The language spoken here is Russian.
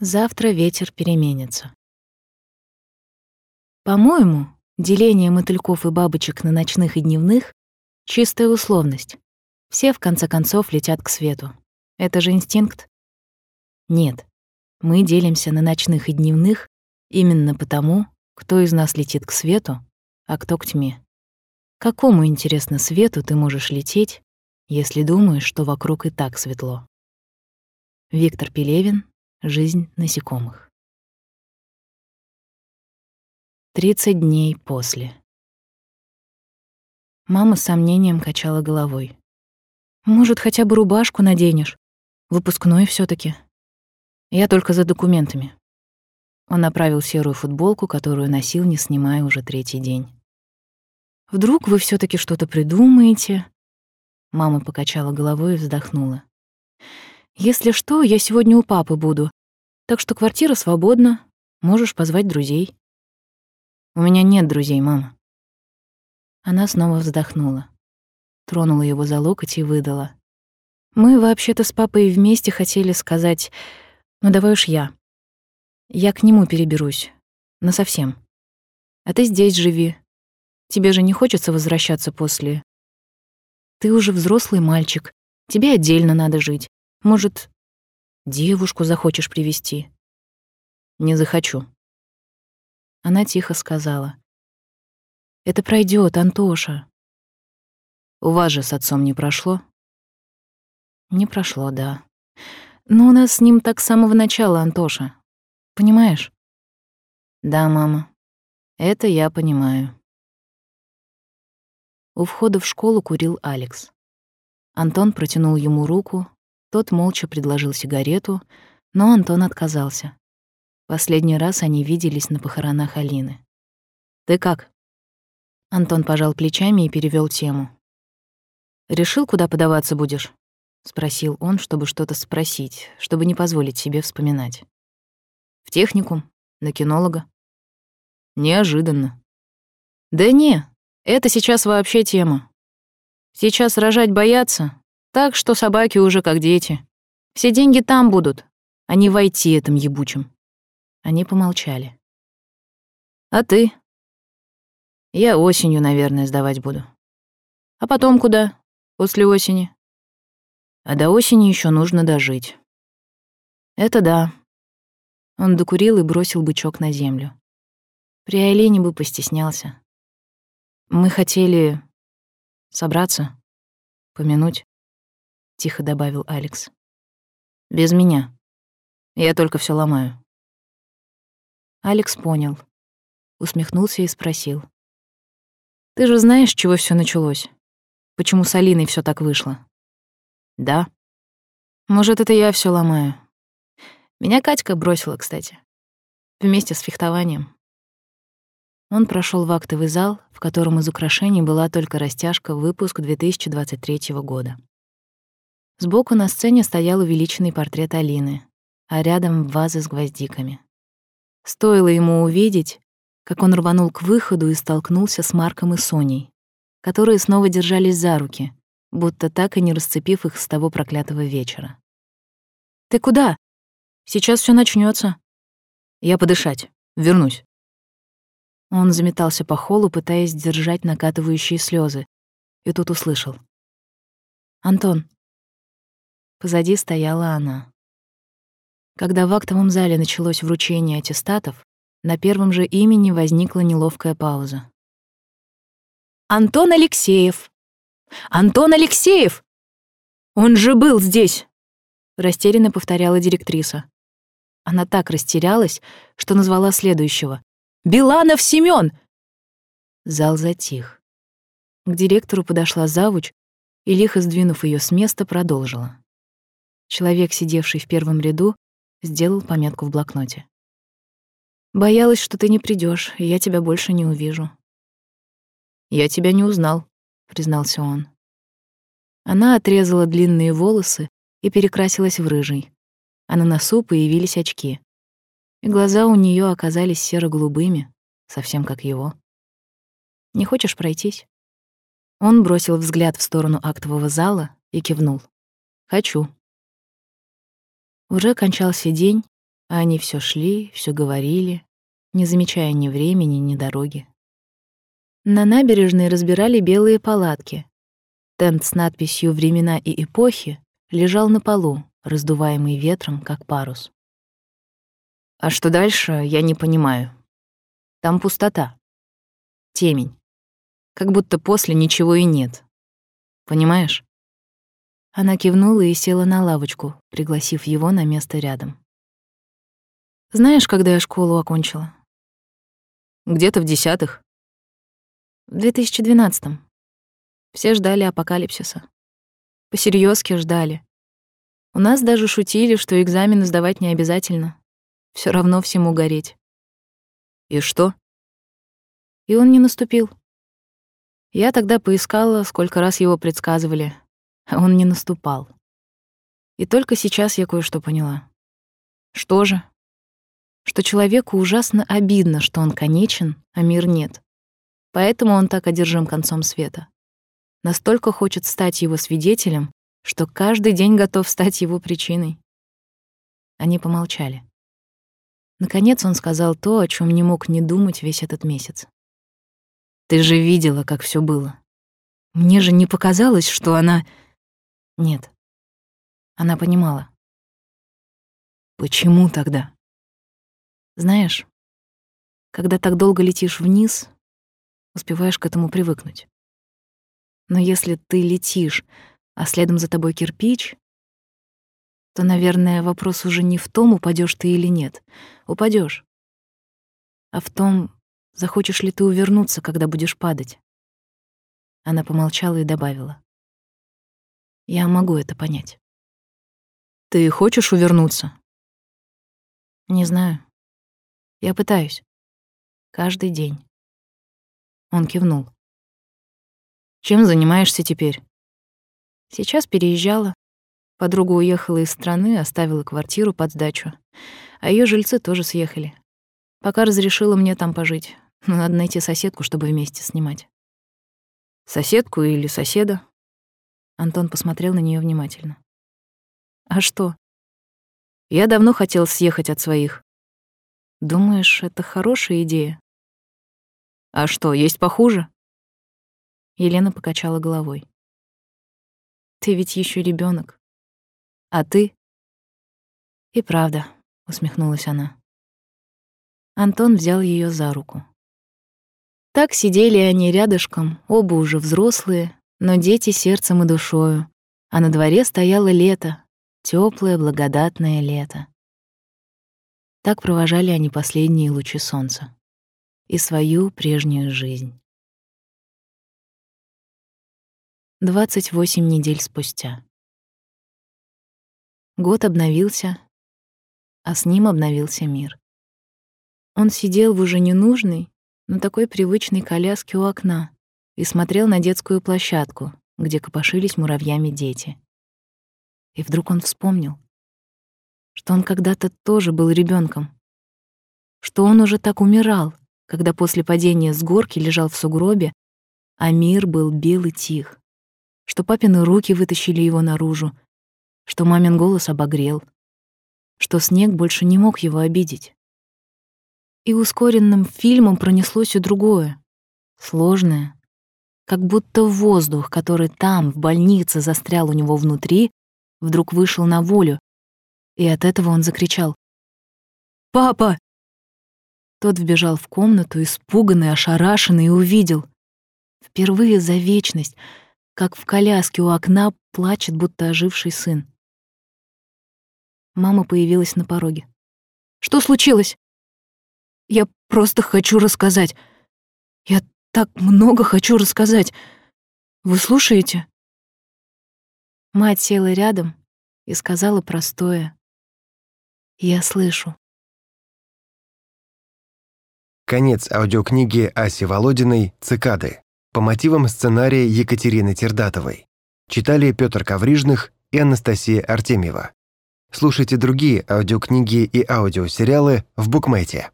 Завтра ветер переменится. По-моему, деление мотыльков и бабочек на ночных и дневных — чистая условность. Все, в конце концов, летят к свету. Это же инстинкт. Нет, мы делимся на ночных и дневных именно потому, кто из нас летит к свету, а кто к тьме. Какому, интересно, свету ты можешь лететь, если думаешь, что вокруг и так светло? Виктор Пелевин «Жизнь насекомых». 30 дней после. Мама с сомнением качала головой. «Может, хотя бы рубашку наденешь? Выпускной все таки Я только за документами». Он направил серую футболку, которую носил, не снимая уже третий день. Вдруг вы все таки что-то придумаете?» Мама покачала головой и вздохнула. «Если что, я сегодня у папы буду, так что квартира свободна, можешь позвать друзей». «У меня нет друзей, мама». Она снова вздохнула, тронула его за локоть и выдала. «Мы вообще-то с папой вместе хотели сказать, ну давай уж я. Я к нему переберусь, насовсем. А ты здесь живи, Тебе же не хочется возвращаться после... Ты уже взрослый мальчик, тебе отдельно надо жить. Может, девушку захочешь привести? Не захочу. Она тихо сказала. Это пройдет, Антоша. У вас же с отцом не прошло? Не прошло, да. Но у нас с ним так с самого начала, Антоша. Понимаешь? Да, мама. Это я понимаю. У входа в школу курил Алекс. Антон протянул ему руку, тот молча предложил сигарету, но Антон отказался. Последний раз они виделись на похоронах Алины. «Ты как?» Антон пожал плечами и перевел тему. «Решил, куда подаваться будешь?» — спросил он, чтобы что-то спросить, чтобы не позволить себе вспоминать. «В техникум? На кинолога?» «Неожиданно». «Да не, это сейчас вообще тема. Сейчас рожать боятся, так что собаки уже как дети. Все деньги там будут, а не войти этим ебучим. Они помолчали. А ты? Я осенью, наверное, сдавать буду. А потом куда? После осени? А до осени еще нужно дожить. Это да. Он докурил и бросил бычок на землю. При Алине бы постеснялся. Мы хотели собраться, помянуть, тихо добавил Алекс. Без меня. Я только все ломаю. Алекс понял, усмехнулся и спросил: Ты же знаешь, чего все началось? Почему с Алиной все так вышло? Да. Может, это я все ломаю. Меня Катька бросила, кстати. Вместе с фехтованием. Он прошел в актовый зал, в котором из украшений была только растяжка «Выпуск 2023 года». Сбоку на сцене стоял увеличенный портрет Алины, а рядом вазы с гвоздиками. Стоило ему увидеть, как он рванул к выходу и столкнулся с Марком и Соней, которые снова держались за руки, будто так и не расцепив их с того проклятого вечера. «Ты куда? Сейчас все начнется. «Я подышать. Вернусь». Он заметался по холлу, пытаясь сдержать накатывающие слезы, и тут услышал. «Антон». Позади стояла она. Когда в актовом зале началось вручение аттестатов, на первом же имени возникла неловкая пауза. «Антон Алексеев! Антон Алексеев! Он же был здесь!» Растерянно повторяла директриса. Она так растерялась, что назвала следующего Биланов Семён!» Зал затих. К директору подошла завуч и, лихо сдвинув ее с места, продолжила. Человек, сидевший в первом ряду, сделал пометку в блокноте. «Боялась, что ты не придешь, и я тебя больше не увижу». «Я тебя не узнал», — признался он. Она отрезала длинные волосы и перекрасилась в рыжий, а на носу появились очки и глаза у нее оказались серо-голубыми, совсем как его. «Не хочешь пройтись?» Он бросил взгляд в сторону актового зала и кивнул. «Хочу». Уже кончался день, А они все шли, все говорили, не замечая ни времени, ни дороги. На набережной разбирали белые палатки. Тент с надписью «Времена и эпохи» лежал на полу, раздуваемый ветром, как парус. А что дальше, я не понимаю. Там пустота. Темень. Как будто после ничего и нет. Понимаешь? Она кивнула и села на лавочку, пригласив его на место рядом. Знаешь, когда я школу окончила? Где-то в десятых. В 2012-м. Все ждали апокалипсиса. Посерьёзки ждали. У нас даже шутили, что экзамены сдавать не обязательно. Все равно всему гореть. И что? И он не наступил. Я тогда поискала, сколько раз его предсказывали, он не наступал. И только сейчас я кое-что поняла. Что же? Что человеку ужасно обидно, что он конечен, а мир нет. Поэтому он так одержим концом света. Настолько хочет стать его свидетелем, что каждый день готов стать его причиной. Они помолчали. Наконец он сказал то, о чем не мог не думать весь этот месяц. «Ты же видела, как все было. Мне же не показалось, что она...» «Нет». Она понимала. «Почему тогда?» «Знаешь, когда так долго летишь вниз, успеваешь к этому привыкнуть. Но если ты летишь, а следом за тобой кирпич, то, наверное, вопрос уже не в том, упадешь ты или нет. Упадешь, а в том, захочешь ли ты увернуться, когда будешь падать. Она помолчала и добавила. Я могу это понять. Ты хочешь увернуться? Не знаю. Я пытаюсь. Каждый день. Он кивнул. Чем занимаешься теперь? Сейчас переезжала. Подруга уехала из страны, оставила квартиру под сдачу, а ее жильцы тоже съехали. Пока разрешила мне там пожить, но надо найти соседку, чтобы вместе снимать. Соседку или соседа? Антон посмотрел на нее внимательно. А что? Я давно хотел съехать от своих. Думаешь, это хорошая идея? А что, есть похуже? Елена покачала головой. Ты ведь еще ребенок. А ты? И правда, усмехнулась она. Антон взял ее за руку. Так сидели они рядышком, оба уже взрослые, но дети сердцем и душою, а на дворе стояло лето, теплое, благодатное лето. Так провожали они последние лучи солнца и свою прежнюю жизнь. 28 недель спустя. Год обновился, а с ним обновился мир. Он сидел в уже ненужной, но такой привычной коляске у окна и смотрел на детскую площадку, где копошились муравьями дети. И вдруг он вспомнил, что он когда-то тоже был ребенком, что он уже так умирал, когда после падения с горки лежал в сугробе, а мир был белый тих, что папины руки вытащили его наружу, что мамин голос обогрел, что снег больше не мог его обидеть. И ускоренным фильмом пронеслось и другое, сложное, как будто воздух, который там, в больнице, застрял у него внутри, вдруг вышел на волю, и от этого он закричал «Папа!». Тот вбежал в комнату, испуганный, ошарашенный, и увидел. Впервые за вечность, как в коляске у окна плачет, будто оживший сын. Мама появилась на пороге. «Что случилось?» «Я просто хочу рассказать. Я так много хочу рассказать. Вы слушаете?» Мать села рядом и сказала простое. «Я слышу». Конец аудиокниги Аси Володиной «Цикады» по мотивам сценария Екатерины Тердатовой. Читали Петр Коврижных и Анастасия Артемьева. Слушайте другие аудиокниги и аудиосериалы в Букмейте.